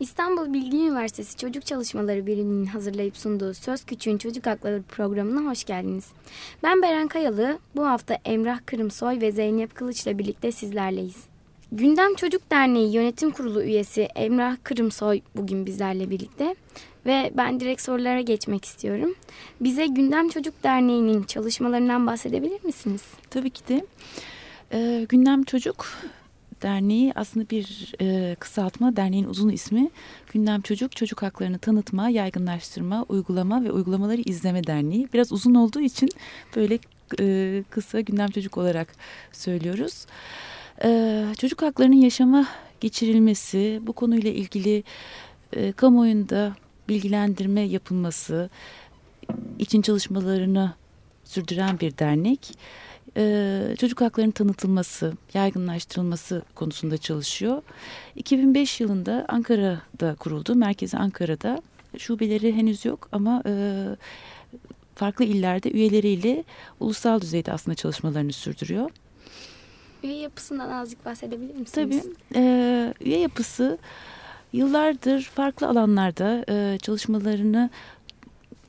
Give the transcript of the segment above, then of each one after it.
İstanbul Bilgi Üniversitesi Çocuk Çalışmaları Biriminin hazırlayıp sunduğu Söz Küçüğün Çocuk Hakları programına hoş geldiniz. Ben Beren Kayalı, bu hafta Emrah Kırımsoy ve Zeynep Kılıç ile birlikte sizlerleyiz. Gündem Çocuk Derneği Yönetim Kurulu üyesi Emrah Kırımsoy bugün bizlerle birlikte ve ben direkt sorulara geçmek istiyorum. Bize Gündem Çocuk Derneği'nin çalışmalarından bahsedebilir misiniz? Tabii ki de. Ee, Gündem Çocuk Derneği aslında bir e, kısaltma. Derneğin uzun ismi Gündem Çocuk, Çocuk Haklarını Tanıtma, Yaygınlaştırma, Uygulama ve Uygulamaları İzleme Derneği. Biraz uzun olduğu için böyle e, kısa Gündem Çocuk olarak söylüyoruz. E, çocuk haklarının yaşama geçirilmesi, bu konuyla ilgili e, kamuoyunda bilgilendirme yapılması için çalışmalarını sürdüren bir dernek e, çocuk haklarının tanıtılması, yaygınlaştırılması konusunda çalışıyor. 2005 yılında Ankara'da kuruldu. Merkezi Ankara'da. Şubeleri henüz yok ama e, farklı illerde üyeleriyle ulusal düzeyde aslında çalışmalarını sürdürüyor. Üye yapısından azıcık bahsedebilir misiniz? Tabii. E, üye yapısı yıllardır farklı alanlarda e, çalışmalarını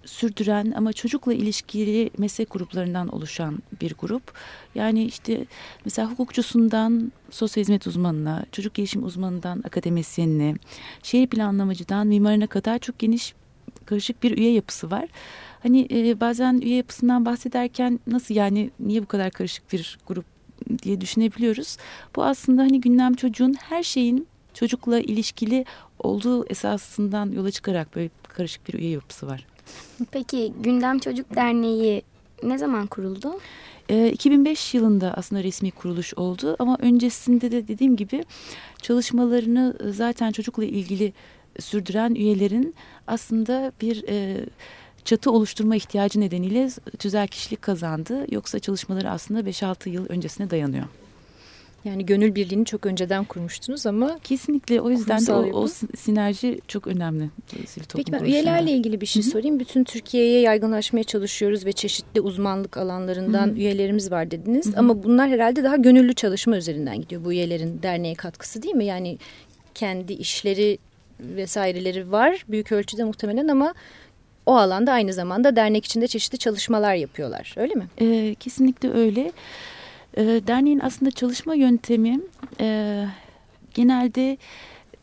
sürdüren ama çocukla ilişkili meslek gruplarından oluşan bir grup. Yani işte mesela hukukçusundan sosyal hizmet uzmanına, çocuk gelişim uzmanından akademisyenine, şehir planlamacıdan mimarına kadar çok geniş karışık bir üye yapısı var. Hani e, bazen üye yapısından bahsederken nasıl yani niye bu kadar karışık bir grup diye düşünebiliyoruz. Bu aslında hani gündem çocuğun her şeyin çocukla ilişkili olduğu esasından yola çıkarak böyle karışık bir üye yapısı var. Peki Gündem Çocuk Derneği ne zaman kuruldu? E, ee, 2005 yılında aslında resmi kuruluş oldu ama öncesinde de dediğim gibi çalışmalarını e, zaten çocukla ilgili sürdüren üyelerin aslında bir e, çatı oluşturma ihtiyacı nedeniyle tüzel kişilik kazandı. Yoksa çalışmaları aslında 5-6 yıl öncesine dayanıyor. Yani gönül birliğini çok önceden kurmuştunuz ama kesinlikle o yüzden de o, o sinerji çok önemli. Peki ben üyelerle ilgili bir şey Hı -hı. sorayım. Bütün Türkiye'ye yaygınlaşmaya çalışıyoruz ve çeşitli uzmanlık alanlarından Hı -hı. üyelerimiz var dediniz. Hı -hı. Ama bunlar herhalde daha gönüllü çalışma üzerinden gidiyor bu üyelerin derneğe katkısı değil mi? Yani kendi işleri vesaireleri var büyük ölçüde muhtemelen ama o alanda aynı zamanda dernek içinde çeşitli çalışmalar yapıyorlar öyle mi? Ee, kesinlikle öyle. E, derneğin aslında çalışma yöntemi e, genelde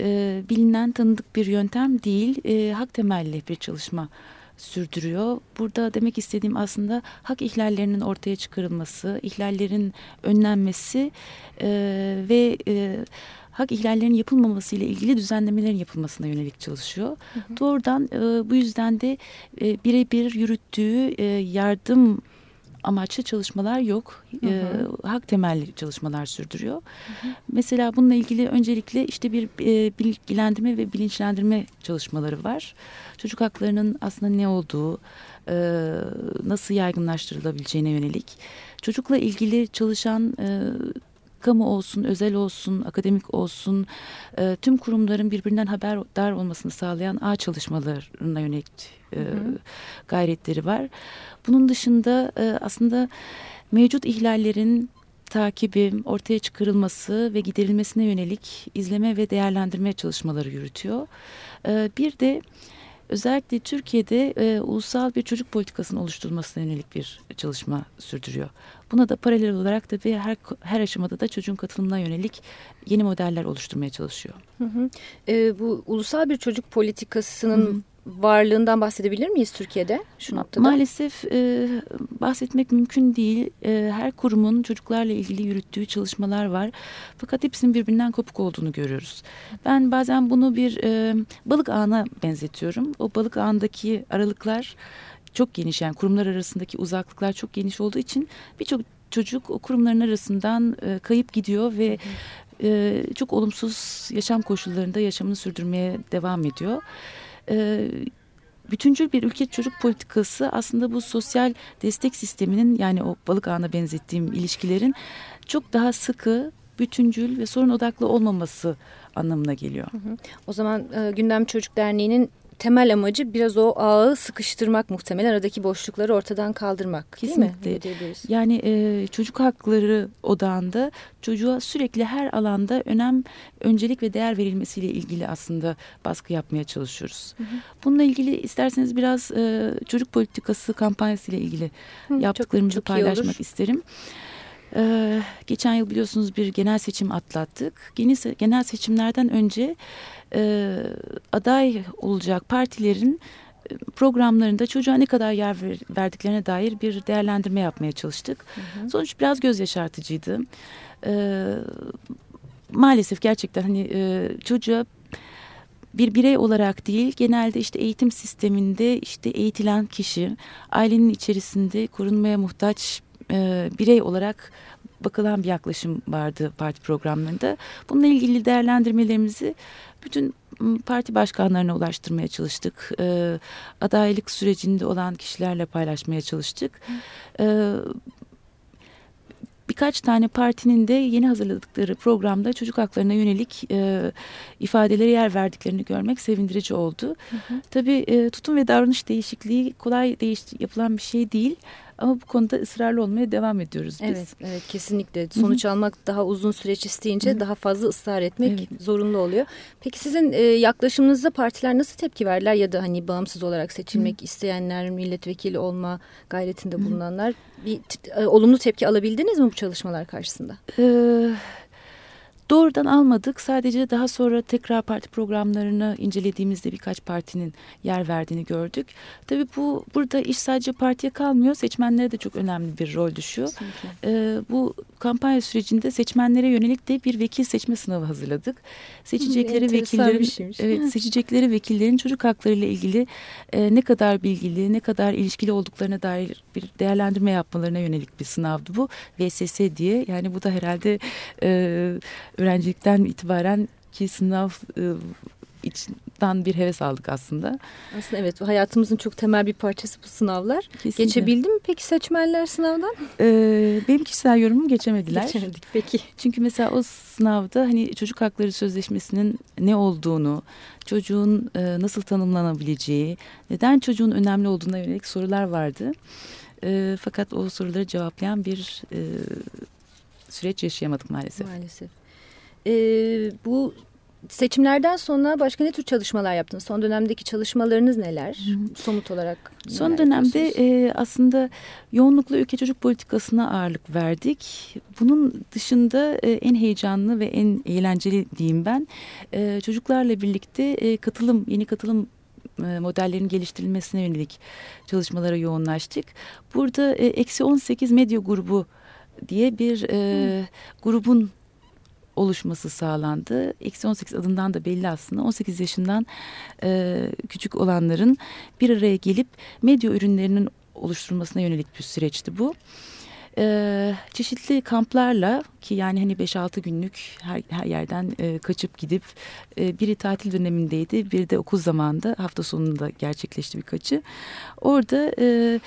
e, bilinen tanıdık bir yöntem değil. E, hak temelli bir çalışma sürdürüyor. Burada demek istediğim aslında hak ihlallerinin ortaya çıkarılması, ihlallerin önlenmesi e, ve e, hak ihlallerinin yapılmaması ile ilgili düzenlemelerin yapılmasına yönelik çalışıyor. Hı hı. Doğrudan e, bu yüzden de e, birebir yürüttüğü e, yardım amaçlı çalışmalar yok. Hı hı. E, hak temelli çalışmalar sürdürüyor. Hı hı. Mesela bununla ilgili öncelikle işte bir e, bilgilendirme ve bilinçlendirme çalışmaları var. Çocuk haklarının aslında ne olduğu, e, nasıl yaygınlaştırılabileceğine yönelik. Çocukla ilgili çalışan e, kamu olsun, özel olsun, akademik olsun e, tüm kurumların birbirinden haberdar olmasını sağlayan ağ çalışmalarına yönelik e, gayretleri var. Bunun dışında e, aslında mevcut ihlallerin takibi, ortaya çıkarılması ve giderilmesine yönelik izleme ve değerlendirme çalışmaları yürütüyor. E, bir de özellikle Türkiye'de e, ulusal bir çocuk politikasının oluşturulmasına yönelik bir çalışma sürdürüyor. Buna da paralel olarak tabii her, her aşamada da çocuğun katılımına yönelik yeni modeller oluşturmaya çalışıyor. Hı hı. E, bu ulusal bir çocuk politikasının hı hı varlığından bahsedebilir miyiz Türkiye'de şu noktada? Maalesef e, bahsetmek mümkün değil. E, her kurumun çocuklarla ilgili yürüttüğü çalışmalar var. Fakat hepsinin birbirinden kopuk olduğunu görüyoruz. Ben bazen bunu bir e, balık ağına benzetiyorum. O balık ağındaki aralıklar çok geniş yani kurumlar arasındaki uzaklıklar çok geniş olduğu için birçok çocuk o kurumların arasından e, kayıp gidiyor ve e, çok olumsuz yaşam koşullarında yaşamını sürdürmeye devam ediyor e, bütüncül bir ülke çocuk politikası aslında bu sosyal destek sisteminin yani o balık ağına benzettiğim ilişkilerin çok daha sıkı, bütüncül ve sorun odaklı olmaması anlamına geliyor. Hı hı. O zaman e, Gündem Çocuk Derneği'nin temel amacı biraz o ağı sıkıştırmak muhtemelen aradaki boşlukları ortadan kaldırmak Kesinlikle. değil mi? Yani e, çocuk hakları odağında çocuğa sürekli her alanda önem, öncelik ve değer verilmesiyle ilgili aslında baskı yapmaya çalışıyoruz. Hı hı. Bununla ilgili isterseniz biraz e, çocuk politikası kampanyası ile ilgili hı, yaptıklarımızı çok, çok paylaşmak isterim. Ee, geçen yıl biliyorsunuz bir genel seçim atlattık. Genel seçimlerden önce e, aday olacak partilerin e, programlarında çocuğa ne kadar yer verdiklerine dair bir değerlendirme yapmaya çalıştık. Hı hı. Sonuç biraz göz yaşartıcıydı. Ee, maalesef gerçekten hani e, çocuğa bir birey olarak değil genelde işte eğitim sisteminde işte eğitilen kişi ailenin içerisinde korunmaya muhtaç e, birey olarak bakılan bir yaklaşım vardı parti programlarında. Bununla ilgili değerlendirmelerimizi bütün parti başkanlarına ulaştırmaya çalıştık. E, adaylık sürecinde olan kişilerle paylaşmaya çalıştık. E, birkaç tane partinin de yeni hazırladıkları programda çocuk haklarına yönelik e, ifadelere yer verdiklerini görmek sevindirici oldu. Hı hı. Tabii e, tutum ve davranış değişikliği kolay değiş yapılan bir şey değil. Ama bu konuda ısrarlı olmaya devam ediyoruz biz. Evet, evet kesinlikle. Sonuç Hı -hı. almak daha uzun süreç isteyince Hı -hı. daha fazla ısrar etmek evet. zorunlu oluyor. Peki sizin e, yaklaşımınızda partiler nasıl tepki verdiler ya da hani bağımsız olarak seçilmek Hı -hı. isteyenler, milletvekili olma gayretinde bulunanlar Hı -hı. bir e, olumlu tepki alabildiniz mi bu çalışmalar karşısında? Evet Doğrudan almadık. Sadece daha sonra tekrar parti programlarını incelediğimizde birkaç partinin yer verdiğini gördük. Tabii bu burada iş sadece partiye kalmıyor. Seçmenlere de çok önemli bir rol düşüyor. Ee, bu kampanya sürecinde seçmenlere yönelik de bir vekil seçme sınavı hazırladık. Seçecekleri vekillerin evet seçecekleri vekillerin çocuk hakları ile ilgili e, ne kadar bilgili, ne kadar ilişkili olduklarına dair bir değerlendirme yapmalarına yönelik bir sınavdı bu. VSS diye. Yani bu da herhalde e, öğrencilikten itibaren ki sınav e, içinden bir heves aldık aslında. Aslında evet hayatımızın çok temel bir parçası bu sınavlar. Kesinlikle. Geçebildi mi peki seçmenler sınavdan? Ee, benim kişisel yorumum geçemediler. Geçemedik peki. Çünkü mesela o sınavda hani çocuk hakları sözleşmesinin ne olduğunu, çocuğun e, nasıl tanımlanabileceği, neden çocuğun önemli olduğuna yönelik sorular vardı. E, fakat o soruları cevaplayan bir e, süreç yaşayamadık maalesef. Maalesef. E, bu seçimlerden sonra başka ne tür çalışmalar yaptınız? Son dönemdeki çalışmalarınız neler? Somut olarak. Son dönemde e, aslında yoğunlukla ülke çocuk politikasına ağırlık verdik. Bunun dışında e, en heyecanlı ve en eğlenceli diyeyim ben. E, çocuklarla birlikte e, katılım, yeni katılım e, modellerin geliştirilmesine yönelik çalışmalara yoğunlaştık. Burada e, Eksi 18 Medya Grubu diye bir e, grubun oluşması sağlandı. Eksi 18 adından da belli aslında 18 yaşından e, küçük olanların bir araya gelip medya ürünlerinin oluşturulmasına yönelik bir süreçti bu. Ee, çeşitli kamplarla ki yani hani 5-6 günlük her, her yerden e, kaçıp gidip e, biri tatil dönemindeydi biri de okul zamanında hafta sonunda gerçekleşti birkaçı. Orada e,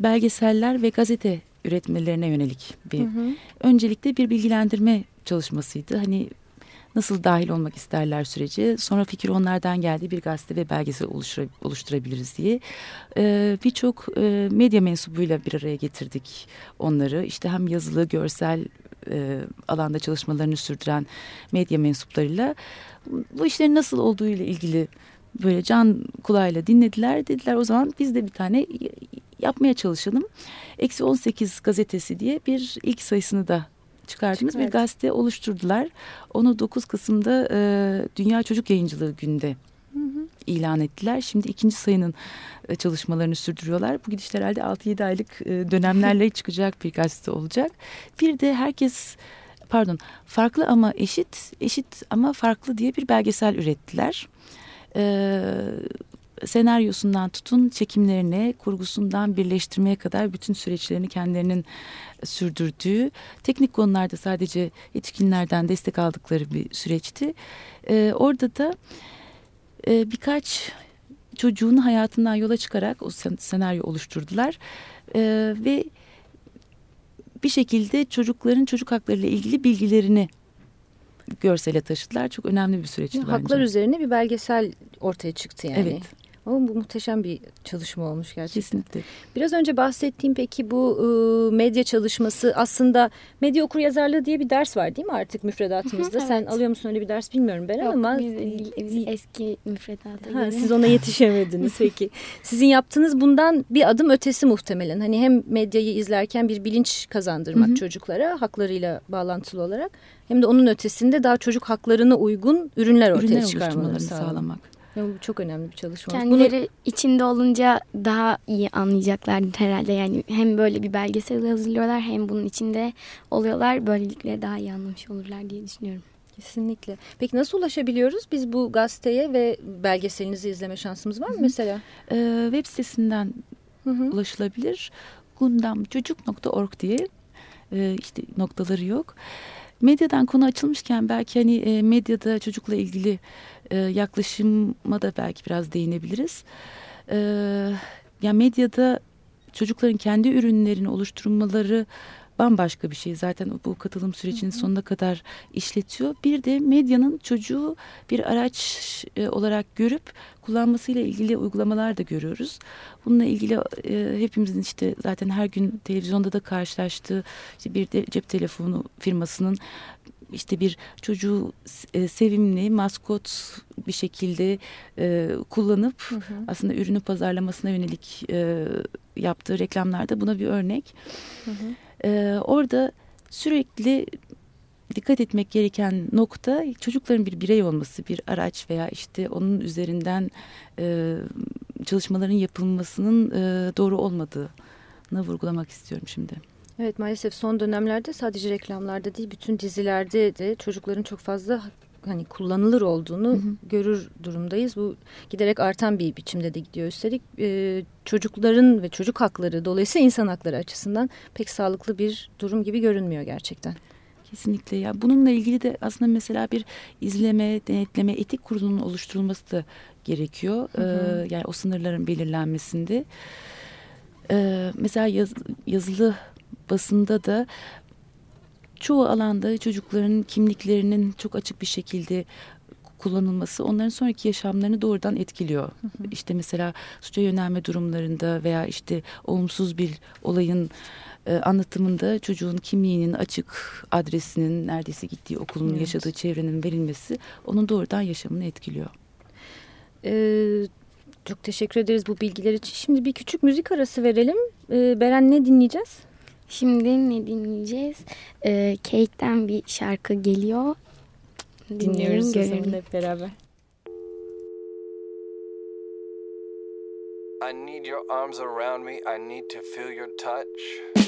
belgeseller ve gazete üretmelerine yönelik bir hı hı. öncelikle bir bilgilendirme çalışmasıydı. Hani nasıl dahil olmak isterler sürece. Sonra fikir onlardan geldi bir gazete ve belgesel oluştur oluşturabiliriz diye. Ee, Birçok e, medya mensubuyla bir araya getirdik onları. İşte hem yazılı, görsel e, alanda çalışmalarını sürdüren medya mensuplarıyla bu işlerin nasıl olduğu ile ilgili böyle can kulağıyla dinlediler. Dediler o zaman biz de bir tane yapmaya çalışalım. Eksi 18 gazetesi diye bir ilk sayısını da çıkardığımız bir gazete oluşturdular. Onu 9 Kasım'da e, Dünya Çocuk Yayıncılığı Günü'nde ilan ettiler. Şimdi ikinci sayının e, çalışmalarını sürdürüyorlar. Bu gidiş herhalde 6-7 aylık e, dönemlerle çıkacak bir gazete olacak. Bir de herkes pardon farklı ama eşit, eşit ama farklı diye bir belgesel ürettiler. Ee, senaryosundan tutun çekimlerine, kurgusundan birleştirmeye kadar bütün süreçlerini kendilerinin sürdürdüğü, teknik konularda sadece yetişkinlerden destek aldıkları bir süreçti. Ee, orada da e, birkaç çocuğun hayatından yola çıkarak o senaryo oluşturdular ee, ve bir şekilde çocukların çocuk hakları ile ilgili bilgilerini görsele taşıdılar. Çok önemli bir süreçti Haklar üzerine bir belgesel ortaya çıktı yani. Evet. Ama bu muhteşem bir çalışma olmuş gerçekten. Kesinlikle. Biraz önce bahsettiğim peki bu e, medya çalışması aslında medya okur yazarlığı diye bir ders var değil mi artık müfredatımızda? evet. Sen alıyor musun öyle bir ders bilmiyorum ben Yok, ama biz, biz eski müfredata Ha, göre. siz ona yetişemediniz peki. Sizin yaptığınız bundan bir adım ötesi muhtemelen. Hani hem medyayı izlerken bir bilinç kazandırmak çocuklara haklarıyla bağlantılı olarak hem de onun ötesinde daha çocuk haklarına uygun ürünler ortaya Ürünler sağlamak. sağlamak. Yani bu çok önemli bir çalışma. Bunu- Kendileri içinde olunca daha iyi anlayacaklar herhalde. Yani hem böyle bir belgesel hazırlıyorlar hem bunun içinde oluyorlar. Böylelikle daha iyi anlamış olurlar diye düşünüyorum. Kesinlikle. Peki nasıl ulaşabiliyoruz? Biz bu gazeteye ve belgeselinizi izleme şansımız var mı mesela? Ee, web sitesinden Hı hı. ulaşılabilir. gundamçocuk.org diye e, işte noktaları yok. Medyadan konu açılmışken belki hani e, medyada çocukla ilgili e, yaklaşıma da belki biraz değinebiliriz. E, ya medyada çocukların kendi ürünlerini oluşturmaları bambaşka bir şey. Zaten bu katılım sürecinin sonuna kadar işletiyor. Bir de medyanın çocuğu bir araç e, olarak görüp kullanmasıyla ilgili uygulamalar da görüyoruz. Bununla ilgili e, hepimizin işte zaten her gün televizyonda da karşılaştığı işte bir de cep telefonu firmasının işte bir çocuğu e, sevimli maskot bir şekilde e, kullanıp Hı hı. aslında ürünü pazarlamasına yönelik e, yaptığı reklamlarda buna bir örnek. Hı hı. Ee, orada sürekli dikkat etmek gereken nokta çocukların bir birey olması, bir araç veya işte onun üzerinden e, çalışmaların yapılmasının e, doğru olmadığını vurgulamak istiyorum şimdi. Evet maalesef son dönemlerde sadece reklamlarda değil bütün dizilerde de çocukların çok fazla hani kullanılır olduğunu Hı hı. görür durumdayız. Bu giderek artan bir biçimde de gidiyor. Üstelik e, çocukların ve çocuk hakları dolayısıyla insan hakları açısından pek sağlıklı bir durum gibi görünmüyor gerçekten. Kesinlikle ya bununla ilgili de aslında mesela bir izleme, denetleme, etik kurulunun oluşturulması da gerekiyor. Hı hı. Ee, yani o sınırların belirlenmesinde. Ee, mesela yaz- yazılı basında da çoğu alanda çocukların kimliklerinin çok açık bir şekilde kullanılması onların sonraki yaşamlarını doğrudan etkiliyor. İşte mesela suça yönelme durumlarında veya işte olumsuz bir olayın e, anlatımında çocuğun kimliğinin açık adresinin neredeyse gittiği okulun Evet. yaşadığı çevrenin verilmesi onun doğrudan yaşamını etkiliyor. Ee, çok teşekkür ederiz bu bilgiler için. Şimdi bir küçük müzik arası verelim. Ee, Beren ne dinleyeceğiz? Şimdi ne dinleyeceğiz? Ee, Kate'den bir şarkı geliyor. Dinleyelim, görelim. hep beraber. I need your arms around me. I need to feel your touch.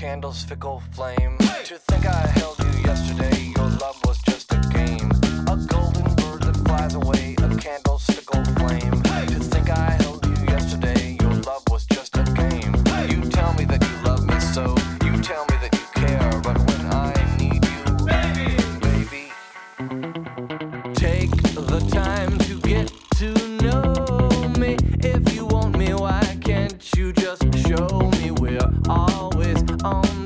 Candle's fickle flame. To think I held on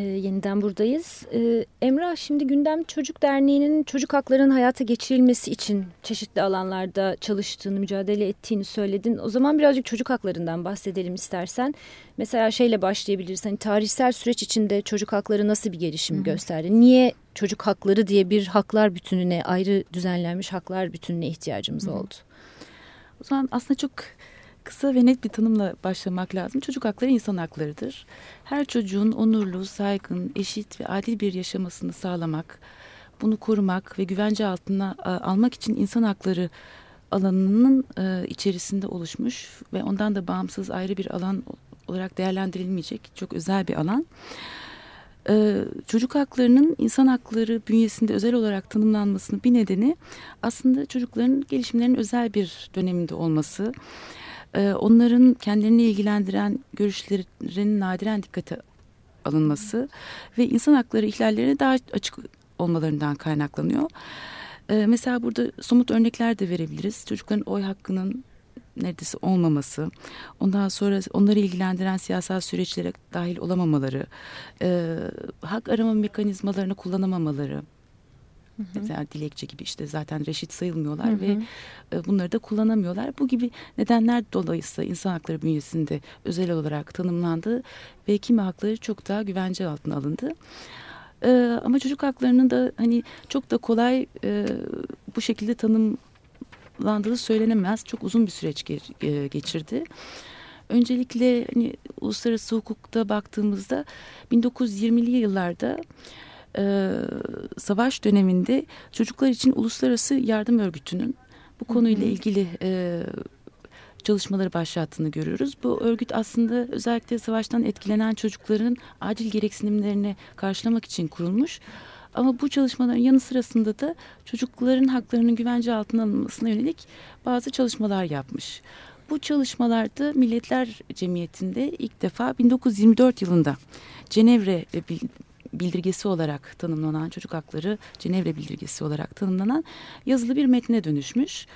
yeniden buradayız. Ee, Emrah şimdi Gündem Çocuk Derneği'nin çocuk haklarının hayata geçirilmesi için çeşitli alanlarda çalıştığını, mücadele ettiğini söyledin. O zaman birazcık çocuk haklarından bahsedelim istersen. Mesela şeyle başlayabiliriz. Hani tarihsel süreç içinde çocuk hakları nasıl bir gelişim Hı -hı. gösterdi? Niye çocuk hakları diye bir haklar bütününe, ayrı düzenlenmiş haklar bütününe ihtiyacımız Hı -hı. oldu? O zaman aslında çok kısa ve net bir tanımla başlamak lazım. Çocuk hakları insan haklarıdır. Her çocuğun onurlu, saygın, eşit ve adil bir yaşamasını sağlamak, bunu korumak ve güvence altına almak için insan hakları alanının e, içerisinde oluşmuş ve ondan da bağımsız ayrı bir alan olarak değerlendirilmeyecek çok özel bir alan. Ee, çocuk haklarının insan hakları bünyesinde özel olarak tanımlanmasının bir nedeni aslında çocukların gelişimlerinin özel bir döneminde olması. Ee, onların kendilerini ilgilendiren görüşlerin nadiren dikkate alınması ve insan hakları ihlallerine daha açık olmalarından kaynaklanıyor. Ee, mesela burada somut örnekler de verebiliriz. Çocukların oy hakkının neredeyse olmaması, ondan sonra onları ilgilendiren siyasal süreçlere dahil olamamaları, e, hak arama mekanizmalarını kullanamamaları, Hı hı. Mesela dilekçe gibi işte zaten reşit sayılmıyorlar hı hı. ve e, bunları da kullanamıyorlar. Bu gibi nedenler dolayısıyla insan hakları bünyesinde özel olarak tanımlandı ve kimi hakları çok daha güvence altına alındı. E, ama çocuk haklarının da hani çok da kolay e, bu şekilde tanımlandığı söylenemez. Çok uzun bir süreç ge geçirdi. Öncelikle hani uluslararası hukukta baktığımızda 1920'li yıllarda e, savaş döneminde çocuklar için Uluslararası Yardım Örgütü'nün bu konuyla ilgili e, çalışmaları başlattığını görüyoruz. Bu örgüt aslında özellikle savaştan etkilenen çocukların acil gereksinimlerini karşılamak için kurulmuş. Ama bu çalışmaların yanı sırasında da çocukların haklarının güvence altına alınmasına yönelik bazı çalışmalar yapmış. Bu çalışmalarda Milletler Cemiyeti'nde ilk defa 1924 yılında Cenevre bildirgesi olarak tanımlanan çocuk hakları Cenevre bildirgesi olarak tanımlanan yazılı bir metne dönüşmüş.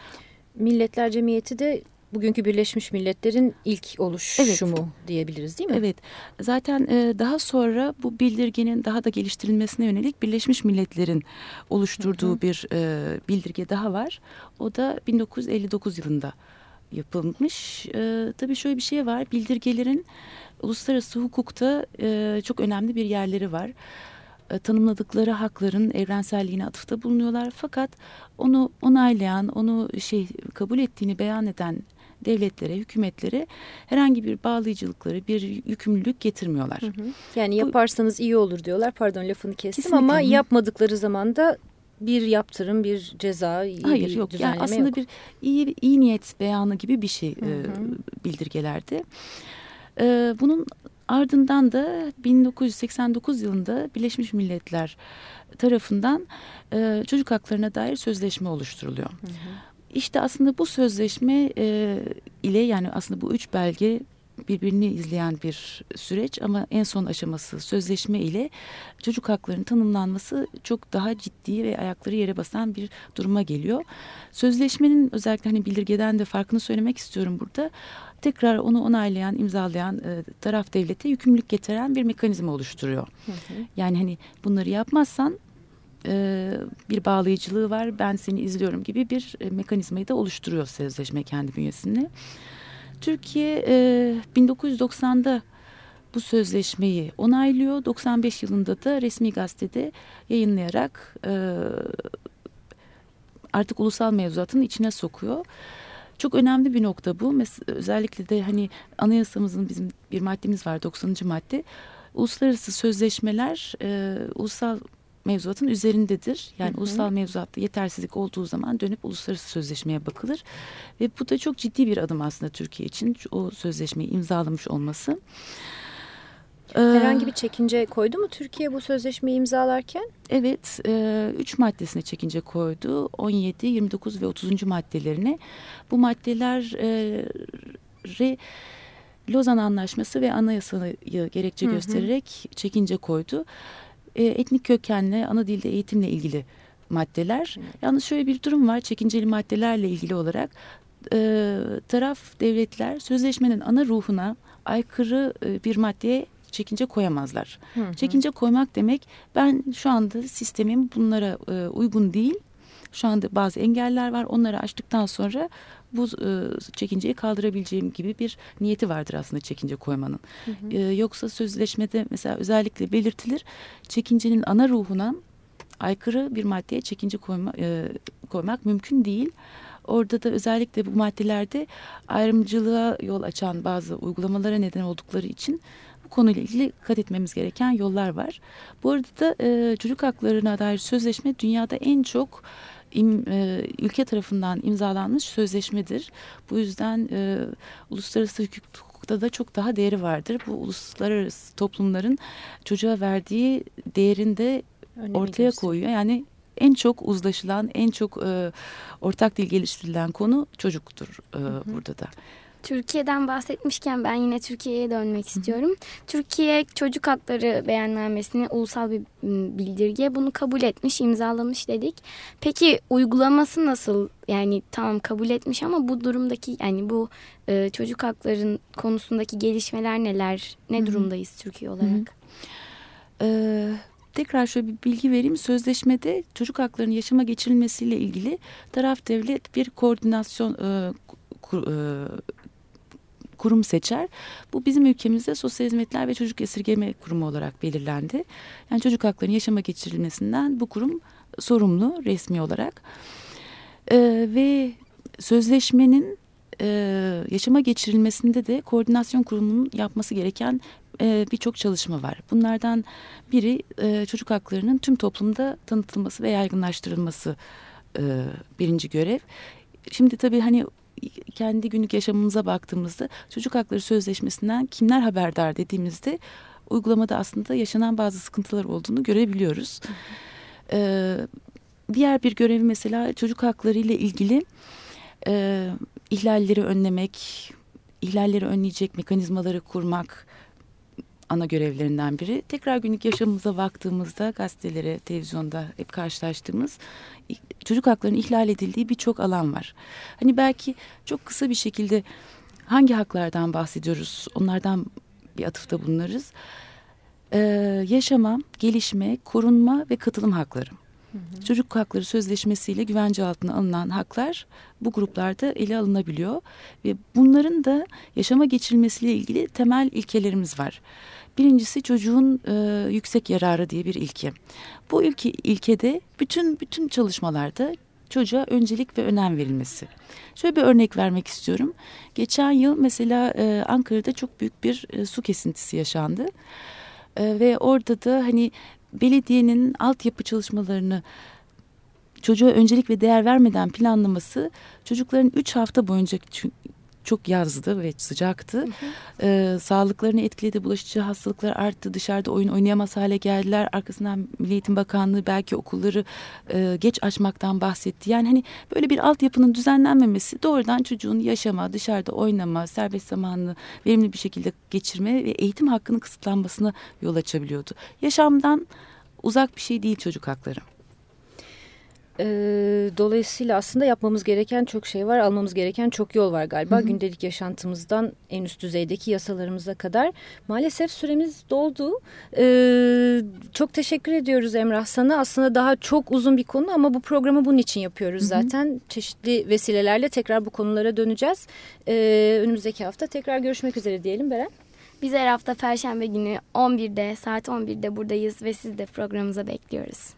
Milletler Cemiyeti de bugünkü Birleşmiş Milletler'in ilk oluşumu evet. diyebiliriz değil mi? Evet. Zaten e, daha sonra bu bildirgenin daha da geliştirilmesine yönelik Birleşmiş Milletler'in oluşturduğu hı hı. bir e, bildirge daha var. O da 1959 yılında yapılmış. E, tabii şöyle bir şey var. Bildirgelerin uluslararası hukukta e, çok önemli bir yerleri var. E, tanımladıkları hakların evrenselliğine atıfta bulunuyorlar. Fakat onu onaylayan, onu şey kabul ettiğini beyan eden devletlere, hükümetlere herhangi bir bağlayıcılıkları, bir yükümlülük getirmiyorlar. Hı hı. Yani yaparsanız Bu, iyi olur diyorlar. Pardon lafını kestim kesinlikle. ama yapmadıkları zaman da bir yaptırım, bir ceza, Hayır, bir yok. Yani aslında yok. bir iyi iyi niyet beyanı gibi bir şey hı hı. E, bildirgelerde. E, bunun ardından da 1989 yılında Birleşmiş Milletler tarafından e, çocuk haklarına dair sözleşme oluşturuluyor. Hı hı. İşte aslında bu sözleşme e, ile yani aslında bu üç belge birbirini izleyen bir süreç ama en son aşaması sözleşme ile çocuk haklarının tanımlanması çok daha ciddi ve ayakları yere basan bir duruma geliyor. Sözleşmenin özellikle hani bildirgeden de farkını söylemek istiyorum burada. Tekrar onu onaylayan, imzalayan e, taraf devlete yükümlülük getiren bir mekanizma oluşturuyor. Hı hı. Yani hani bunları yapmazsan e, bir bağlayıcılığı var ben seni izliyorum gibi bir e, mekanizmayı da oluşturuyor sözleşme kendi bünyesinde. Türkiye e, 1990'da bu sözleşmeyi onaylıyor. 95 yılında da resmi gazetede yayınlayarak e, artık ulusal mevzuatın içine sokuyor. Çok önemli bir nokta bu. Mesela, özellikle de hani anayasamızın bizim bir maddemiz var 90. madde. Uluslararası sözleşmeler e, ulusal mevzuatın üzerindedir. Yani hı hı. ulusal mevzuatta yetersizlik olduğu zaman dönüp uluslararası sözleşmeye bakılır. Ve bu da çok ciddi bir adım aslında Türkiye için o sözleşmeyi imzalamış olması. Ee, Herhangi bir çekince koydu mu Türkiye bu sözleşmeyi imzalarken? Evet, e, üç maddesine çekince koydu. 17, 29 ve 30. maddelerini. Bu maddeleri Lozan Anlaşması ve anayasayı gerekçe hı hı. göstererek çekince koydu e, etnik kökenle, ana dilde eğitimle ilgili maddeler. Yalnız şöyle bir durum var çekinceli maddelerle ilgili olarak e, taraf devletler sözleşmenin ana ruhuna aykırı e, bir maddeye çekince koyamazlar. Çekince koymak demek ben şu anda sistemim bunlara e, uygun değil. Şu anda bazı engeller var. Onları aştıktan sonra bu e, çekinceyi kaldırabileceğim gibi bir niyeti vardır aslında çekince koymanın. E, yoksa sözleşmede mesela özellikle belirtilir çekincenin ana ruhuna aykırı bir maddeye çekince koyma, e, koymak mümkün değil. Orada da özellikle bu maddelerde ayrımcılığa yol açan bazı uygulamalara neden oldukları için bu konuyla ilgili dikkat etmemiz gereken yollar var. Bu arada da e, çocuk haklarına dair sözleşme dünyada en çok im, e, ülke tarafından imzalanmış sözleşmedir. Bu yüzden e, uluslararası hukukta da çok daha değeri vardır. Bu uluslararası toplumların çocuğa verdiği değerinde Önemi ortaya gösteriyor. koyuyor. Yani en çok uzlaşılan, en çok e, ortak dil geliştirilen konu çocuktur e, burada da. Türkiye'den bahsetmişken ben yine Türkiye'ye dönmek istiyorum. Türkiye Çocuk Hakları Beyannamesini ulusal bir bildirge bunu kabul etmiş, imzalamış dedik. Peki uygulaması nasıl? Yani tamam kabul etmiş ama bu durumdaki yani bu e, çocuk hakların konusundaki gelişmeler neler? Ne durumdayız Türkiye olarak? Ee, tekrar şöyle bir bilgi vereyim. Sözleşmede çocuk haklarının yaşama geçirilmesiyle ilgili taraf devlet bir koordinasyon e, kur- e, kurum seçer. Bu bizim ülkemizde Sosyal Hizmetler ve Çocuk Esirgeme Kurumu olarak belirlendi. Yani çocuk haklarının yaşama geçirilmesinden bu kurum sorumlu resmi olarak. Ee, ve sözleşmenin e, yaşama geçirilmesinde de koordinasyon kurumunun yapması gereken e, birçok çalışma var. Bunlardan biri e, çocuk haklarının tüm toplumda tanıtılması ve yaygınlaştırılması e, birinci görev. Şimdi tabii hani kendi günlük yaşamımıza baktığımızda çocuk hakları sözleşmesinden kimler haberdar dediğimizde uygulamada aslında yaşanan bazı sıkıntılar olduğunu görebiliyoruz. Ee, diğer bir görevi mesela çocuk hakları ile ilgili e, ihlalleri önlemek, ihlalleri önleyecek mekanizmaları kurmak ana görevlerinden biri. Tekrar günlük yaşamımıza baktığımızda gazetelere, televizyonda hep karşılaştığımız çocuk haklarının ihlal edildiği birçok alan var. Hani belki çok kısa bir şekilde hangi haklardan bahsediyoruz onlardan bir atıfta bulunuruz. Ee, yaşama, gelişme, korunma ve katılım hakları. Çocuk hakları sözleşmesiyle güvence altına alınan haklar bu gruplarda ele alınabiliyor ve bunların da yaşama geçirilmesiyle ilgili temel ilkelerimiz var. Birincisi çocuğun e, yüksek yararı diye bir ilke. Bu ilke ilkede bütün bütün çalışmalarda çocuğa öncelik ve önem verilmesi. Şöyle bir örnek vermek istiyorum. Geçen yıl mesela e, Ankara'da çok büyük bir e, su kesintisi yaşandı. E, ve orada da hani belediyenin altyapı çalışmalarını çocuğa öncelik ve değer vermeden planlaması çocukların üç hafta boyunca çok yazdı ve sıcaktı. Hı hı. Ee, sağlıklarını etkiledi, bulaşıcı hastalıklar arttı, dışarıda oyun oynayamaz hale geldiler. Arkasından Milli Eğitim Bakanlığı belki okulları e, geç açmaktan bahsetti. Yani hani böyle bir altyapının düzenlenmemesi doğrudan çocuğun yaşama, dışarıda oynama, serbest zamanını verimli bir şekilde geçirme ve eğitim hakkının kısıtlanmasına yol açabiliyordu. Yaşamdan uzak bir şey değil çocuk hakları. E, dolayısıyla aslında yapmamız gereken çok şey var, almamız gereken çok yol var galiba. Hı hı. Gündelik yaşantımızdan en üst düzeydeki yasalarımıza kadar. Maalesef süremiz doldu. E, çok teşekkür ediyoruz Emrah sana. Aslında daha çok uzun bir konu ama bu programı bunun için yapıyoruz hı hı. zaten. Çeşitli vesilelerle tekrar bu konulara döneceğiz. E, önümüzdeki hafta tekrar görüşmek üzere diyelim Beren. Biz her hafta Perşembe günü 11'de saat 11'de buradayız ve siz de programımıza bekliyoruz.